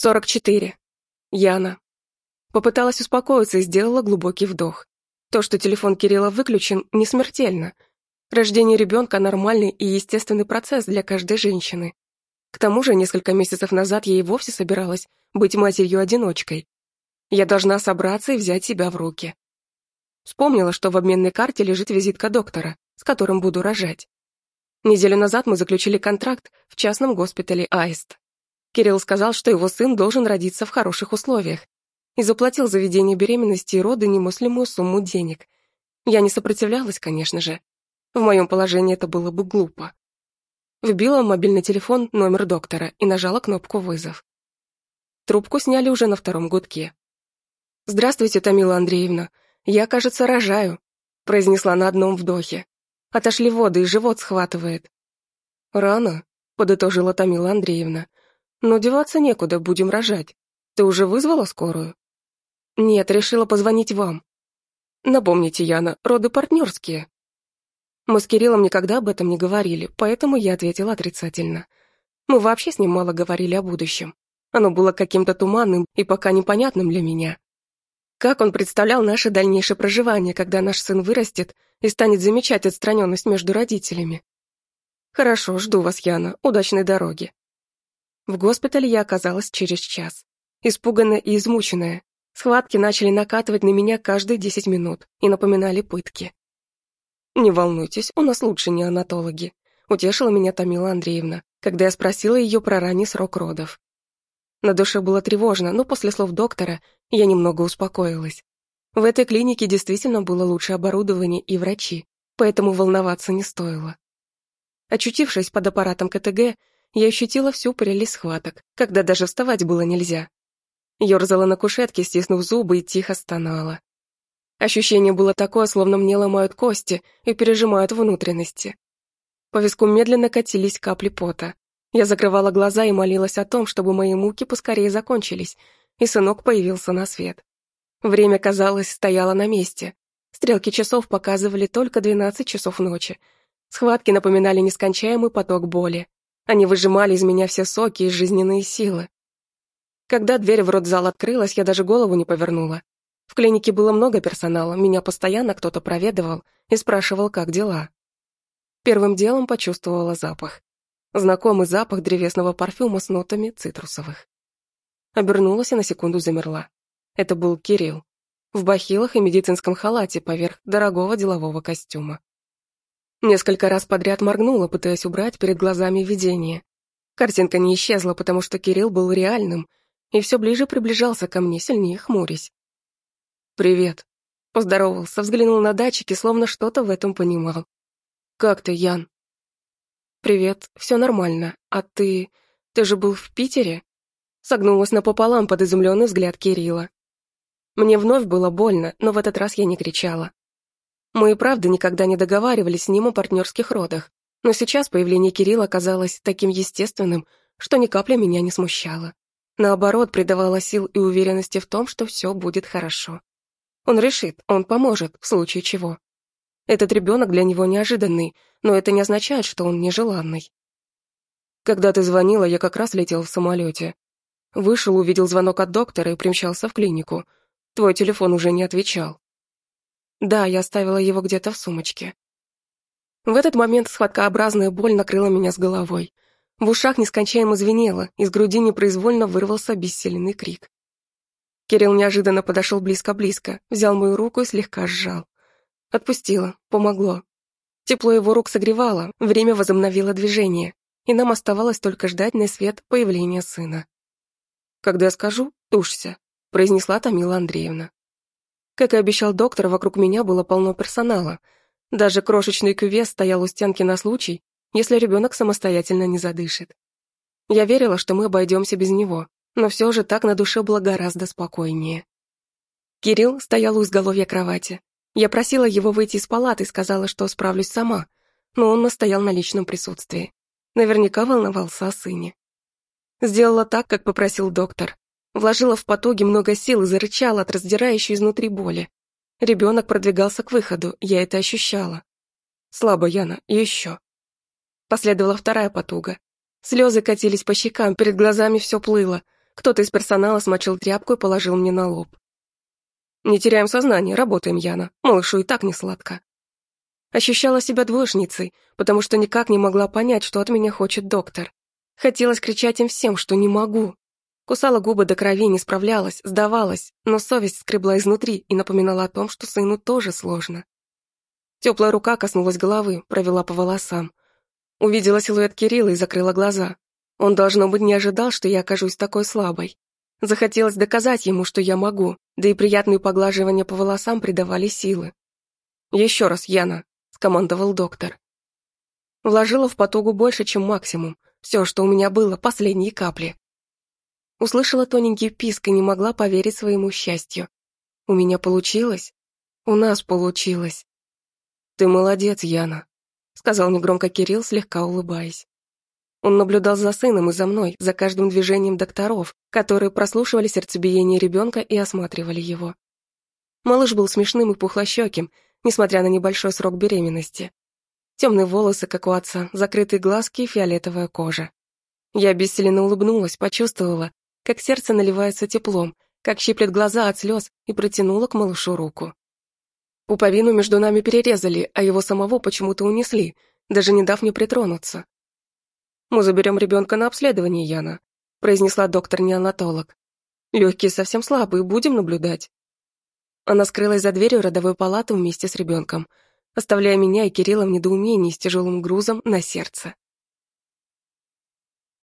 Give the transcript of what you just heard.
Сорок четыре. Яна. Попыталась успокоиться и сделала глубокий вдох. То, что телефон Кирилла выключен, не смертельно. Рождение ребенка – нормальный и естественный процесс для каждой женщины. К тому же, несколько месяцев назад я и вовсе собиралась быть матерью-одиночкой. Я должна собраться и взять себя в руки. Вспомнила, что в обменной карте лежит визитка доктора, с которым буду рожать. Неделю назад мы заключили контракт в частном госпитале «Аист». Кирилл сказал, что его сын должен родиться в хороших условиях и заплатил за ведение беременности и роды немыслимую сумму денег. Я не сопротивлялась, конечно же. В моем положении это было бы глупо. Вбила мобильный телефон номер доктора и нажала кнопку «Вызов». Трубку сняли уже на втором гудке. «Здравствуйте, Тамила Андреевна. Я, кажется, рожаю», — произнесла на одном вдохе. Отошли воды, и живот схватывает. «Рано», — подытожила Тамила Андреевна. Но деваться некуда, будем рожать. Ты уже вызвала скорую? Нет, решила позвонить вам. Напомните, Яна, роды партнерские. Мы с Кириллом никогда об этом не говорили, поэтому я ответила отрицательно. Мы вообще с ним мало говорили о будущем. Оно было каким-то туманным и пока непонятным для меня. Как он представлял наше дальнейшее проживание, когда наш сын вырастет и станет замечать отстраненность между родителями? Хорошо, жду вас, Яна. Удачной дороги. В госпитале я оказалась через час. Испуганная и измученная. Схватки начали накатывать на меня каждые десять минут и напоминали пытки. «Не волнуйтесь, у нас лучше неонатологи», — утешила меня Тамила Андреевна, когда я спросила ее про ранний срок родов. На душе было тревожно, но после слов доктора я немного успокоилась. В этой клинике действительно было лучшее оборудование и врачи, поэтому волноваться не стоило. Очутившись под аппаратом КТГ, я ощутила всю прелесть схваток, когда даже вставать было нельзя. Ёрзала на кушетке, стиснув зубы и тихо стонала. Ощущение было такое, словно мне ломают кости и пережимают внутренности. По виску медленно катились капли пота. Я закрывала глаза и молилась о том, чтобы мои муки поскорее закончились, и сынок появился на свет. Время, казалось, стояло на месте. Стрелки часов показывали только 12 часов ночи. Схватки напоминали нескончаемый поток боли. Они выжимали из меня все соки и жизненные силы. Когда дверь в родзал открылась, я даже голову не повернула. В клинике было много персонала, меня постоянно кто-то проведывал и спрашивал, как дела. Первым делом почувствовала запах. Знакомый запах древесного парфюма с нотами цитрусовых. Обернулась и на секунду замерла. Это был Кирилл. В бахилах и медицинском халате поверх дорогого делового костюма. Несколько раз подряд моргнула, пытаясь убрать перед глазами видение. Картинка не исчезла, потому что Кирилл был реальным и все ближе приближался ко мне, сильнее хмурясь. «Привет», — поздоровался, взглянул на датчики, словно что-то в этом понимал. «Как ты, Ян?» «Привет, все нормально. А ты... ты же был в Питере?» Согнулась напополам под изумленный взгляд Кирилла. Мне вновь было больно, но в этот раз я не кричала. Мы и правда никогда не договаривались с ним о партнерских родах, но сейчас появление Кирилла казалось таким естественным, что ни капли меня не смущало. Наоборот, придавало сил и уверенности в том, что все будет хорошо. Он решит, он поможет, в случае чего. Этот ребенок для него неожиданный, но это не означает, что он нежеланный. Когда ты звонила, я как раз летел в самолете. Вышел, увидел звонок от доктора и примчался в клинику. Твой телефон уже не отвечал. Да, я оставила его где-то в сумочке. В этот момент схваткообразная боль накрыла меня с головой. В ушах нескончаемо звенело, из груди непроизвольно вырвался бессиленный крик. Кирилл неожиданно подошел близко-близко, взял мою руку и слегка сжал. Отпустила, помогло. Тепло его рук согревало, время возобновило движение, и нам оставалось только ждать на свет появления сына. «Когда я скажу, тушься», — произнесла Тамила Андреевна. Как и обещал доктор, вокруг меня было полно персонала. Даже крошечный кювес стоял у стенки на случай, если ребенок самостоятельно не задышит. Я верила, что мы обойдемся без него, но все же так на душе было гораздо спокойнее. Кирилл стоял у изголовья кровати. Я просила его выйти из палаты и сказала, что справлюсь сама, но он настоял на личном присутствии. Наверняка волновался о сыне. Сделала так, как попросил доктор, Вложила в потуги много сил и зарычала от раздирающей изнутри боли. Ребенок продвигался к выходу, я это ощущала. Слабо, Яна, еще. Последовала вторая потуга. Слезы катились по щекам, перед глазами все плыло. Кто-то из персонала смочил тряпку и положил мне на лоб. «Не теряем сознание, работаем, Яна. Малышу и так не сладко». Ощущала себя двоечницей, потому что никак не могла понять, что от меня хочет доктор. Хотелось кричать им всем, что не могу. Кусала губы до крови, не справлялась, сдавалась, но совесть скребла изнутри и напоминала о том, что сыну тоже сложно. Теплая рука коснулась головы, провела по волосам. Увидела силуэт Кирилла и закрыла глаза. Он, должно быть, не ожидал, что я окажусь такой слабой. Захотелось доказать ему, что я могу, да и приятные поглаживания по волосам придавали силы. «Еще раз, Яна», — скомандовал доктор. Вложила в потугу больше, чем максимум. Все, что у меня было, последние капли. Услышала тоненький писк и не могла поверить своему счастью. У меня получилось? У нас получилось. «Ты молодец, Яна», — сказал негромко Кирилл, слегка улыбаясь. Он наблюдал за сыном и за мной, за каждым движением докторов, которые прослушивали сердцебиение ребенка и осматривали его. Малыш был смешным и пухлощеким, несмотря на небольшой срок беременности. Темные волосы, как у отца, закрытые глазки и фиолетовая кожа. Я бессиленно улыбнулась, почувствовала, как сердце наливается теплом, как щиплет глаза от слез и протянула к малышу руку. Пуповину между нами перерезали, а его самого почему-то унесли, даже не дав мне притронуться. «Мы заберем ребенка на обследование, Яна», произнесла доктор-неонатолог. «Легкие совсем слабые, будем наблюдать». Она скрылась за дверью родовой палаты вместе с ребенком, оставляя меня и Кирилла в недоумении с тяжелым грузом на сердце.